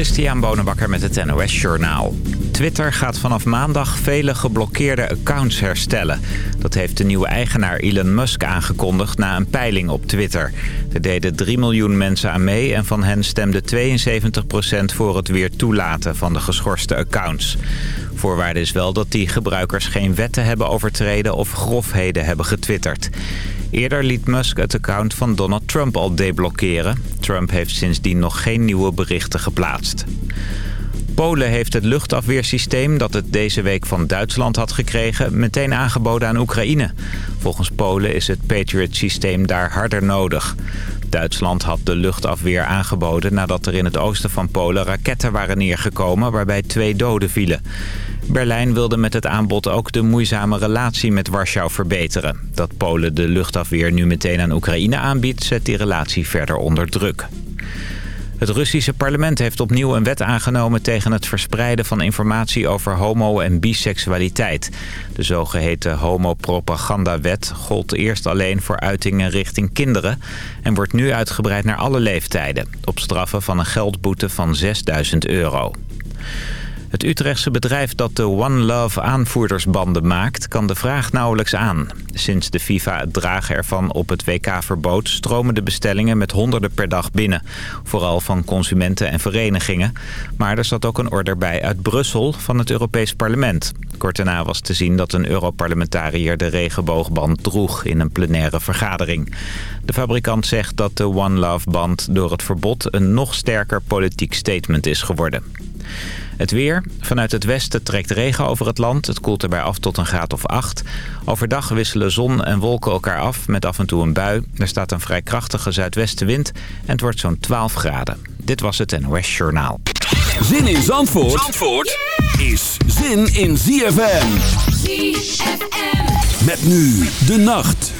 Christian Bonenbakker met het NOS Journaal. Twitter gaat vanaf maandag vele geblokkeerde accounts herstellen. Dat heeft de nieuwe eigenaar Elon Musk aangekondigd na een peiling op Twitter. Er deden 3 miljoen mensen aan mee en van hen stemde 72% voor het weer toelaten van de geschorste accounts. Voorwaarde is wel dat die gebruikers geen wetten hebben overtreden of grofheden hebben getwitterd. Eerder liet Musk het account van Donald Trump al deblokkeren. Trump heeft sindsdien nog geen nieuwe berichten geplaatst. Polen heeft het luchtafweersysteem dat het deze week van Duitsland had gekregen... meteen aangeboden aan Oekraïne. Volgens Polen is het Patriot-systeem daar harder nodig. Duitsland had de luchtafweer aangeboden nadat er in het oosten van Polen raketten waren neergekomen... waarbij twee doden vielen. Berlijn wilde met het aanbod ook de moeizame relatie met Warschau verbeteren. Dat Polen de luchtafweer nu meteen aan Oekraïne aanbiedt, zet die relatie verder onder druk. Het Russische parlement heeft opnieuw een wet aangenomen tegen het verspreiden van informatie over homo- en biseksualiteit. De zogeheten homopropagandawet gold eerst alleen voor uitingen richting kinderen en wordt nu uitgebreid naar alle leeftijden, op straffen van een geldboete van 6000 euro. Het Utrechtse bedrijf dat de One Love aanvoerdersbanden maakt... kan de vraag nauwelijks aan. Sinds de FIFA het dragen ervan op het WK verbood... stromen de bestellingen met honderden per dag binnen. Vooral van consumenten en verenigingen. Maar er zat ook een order bij uit Brussel van het Europees Parlement. Kort daarna was te zien dat een Europarlementariër de regenboogband droeg... in een plenaire vergadering. De fabrikant zegt dat de One Love band door het verbod... een nog sterker politiek statement is geworden. Het weer. Vanuit het westen trekt regen over het land. Het koelt erbij af tot een graad of 8. Overdag wisselen zon en wolken elkaar af met af en toe een bui. Er staat een vrij krachtige zuidwestenwind en het wordt zo'n 12 graden. Dit was het NOS Journaal. Zin in Zandvoort, Zandvoort is zin in ZFM. ZFM. Met nu de nacht.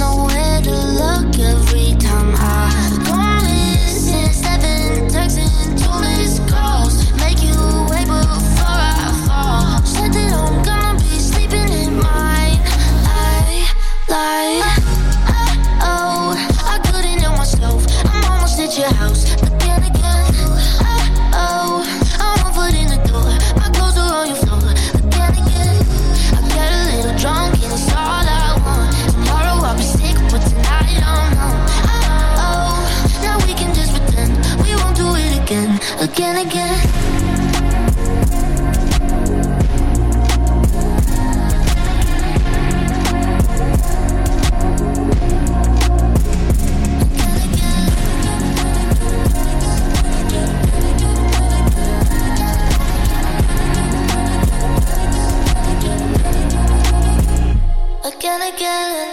no Again,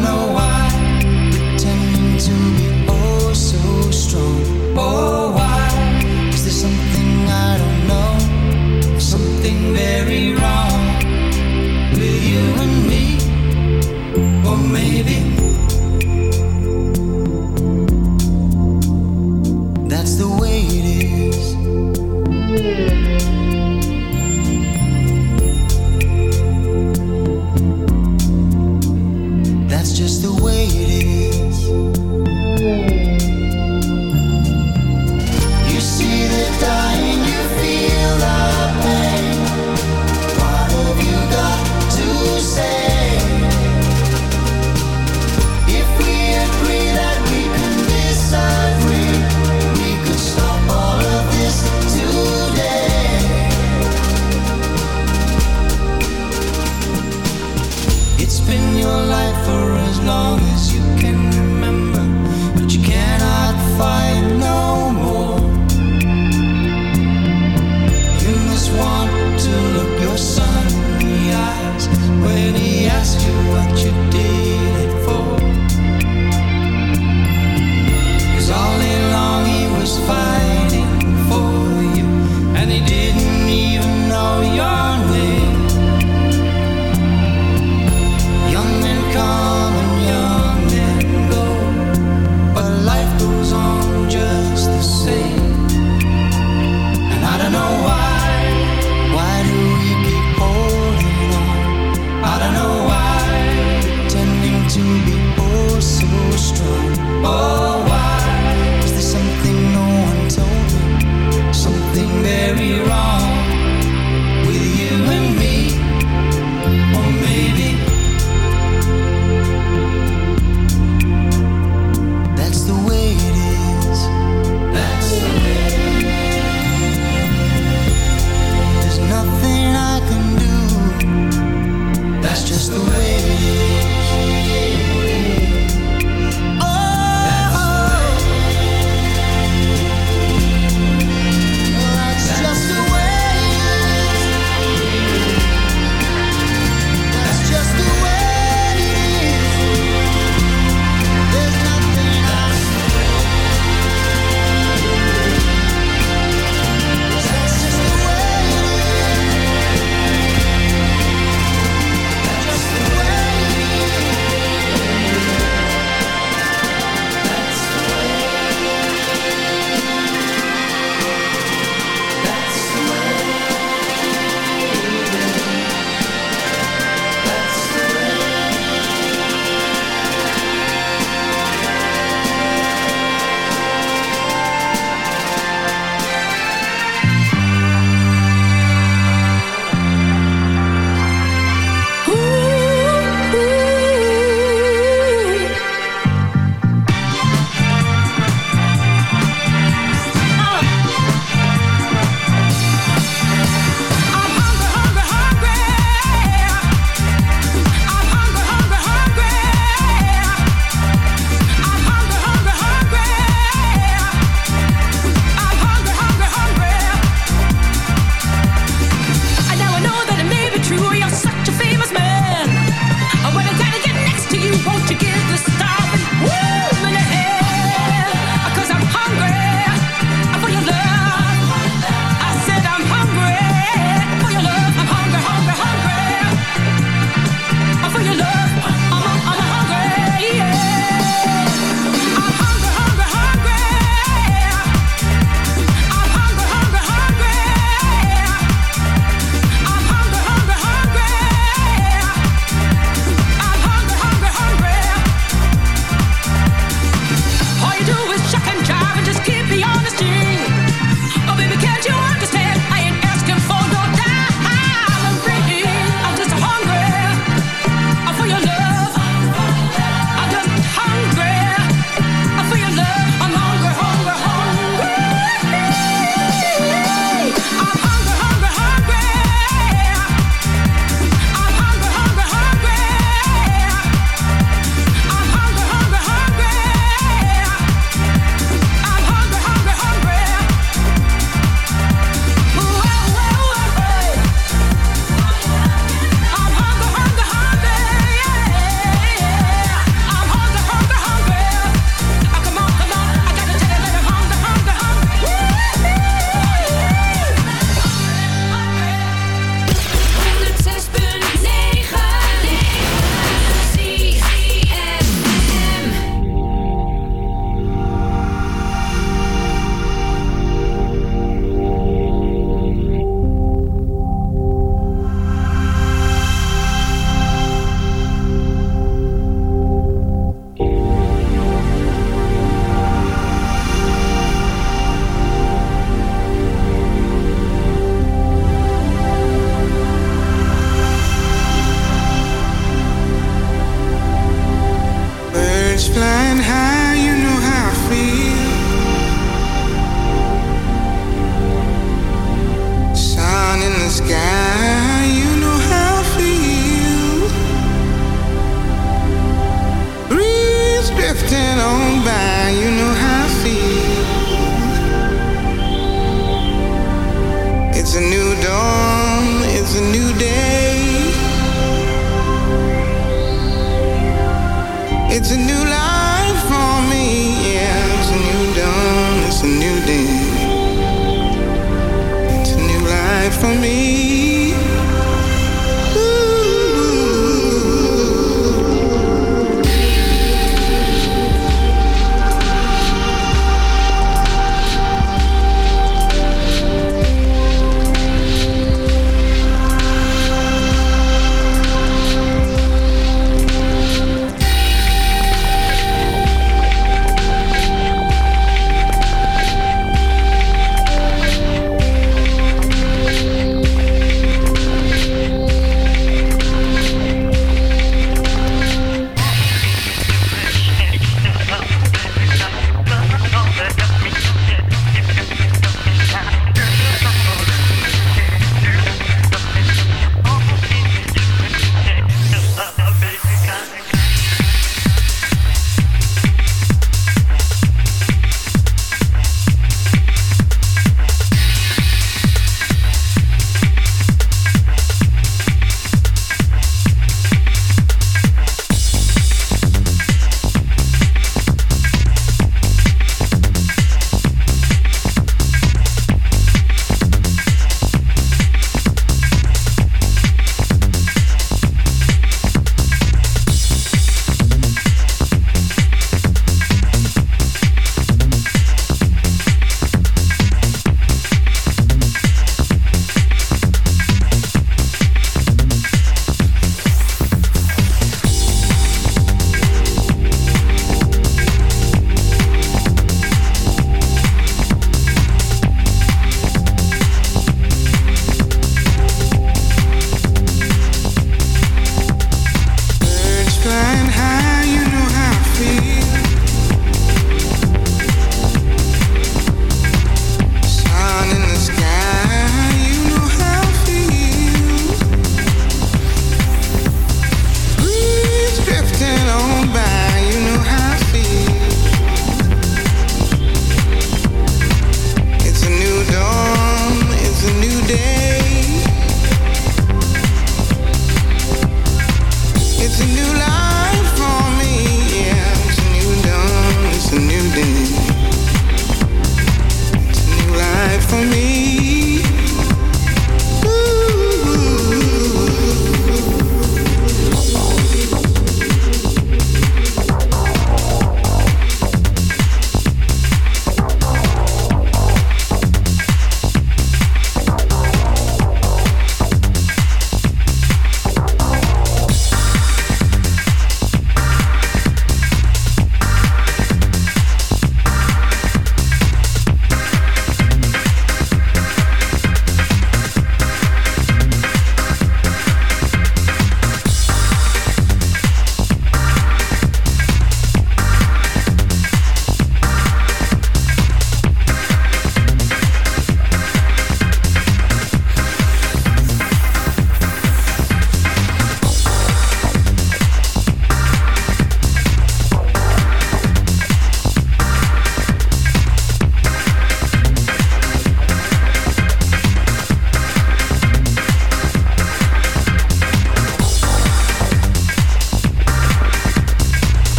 know Me wrong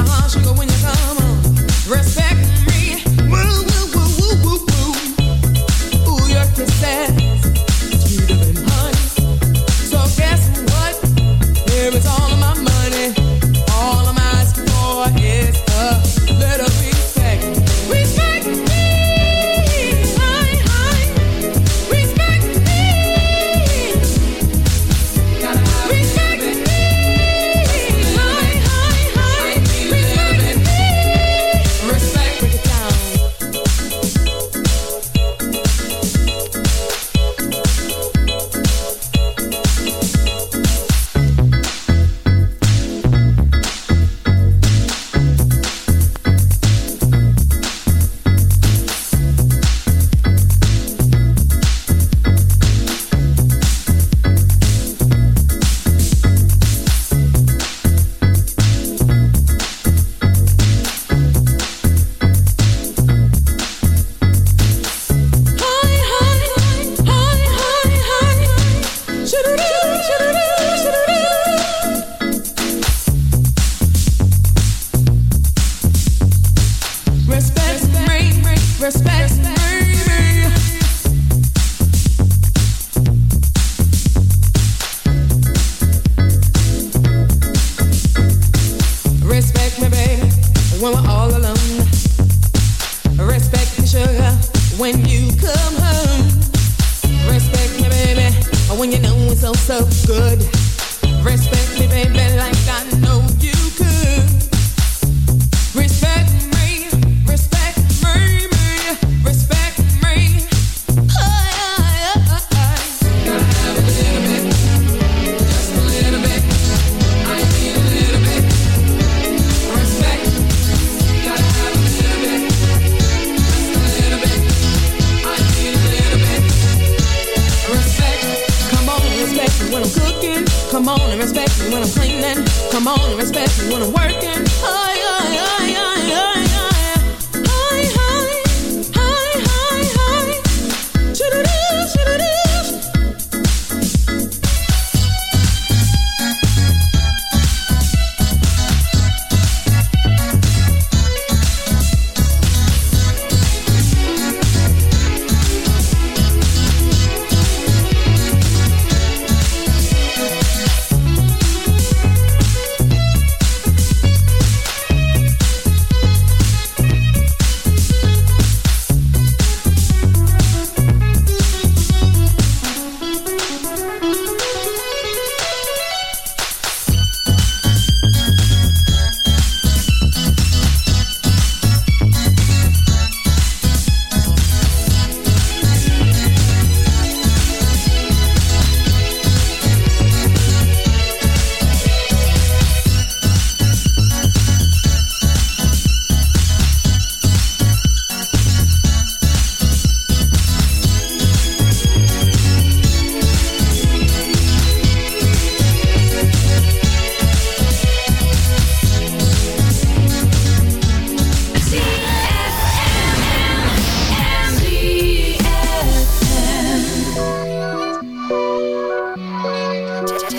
your heart, sugar, when you come on. Respect.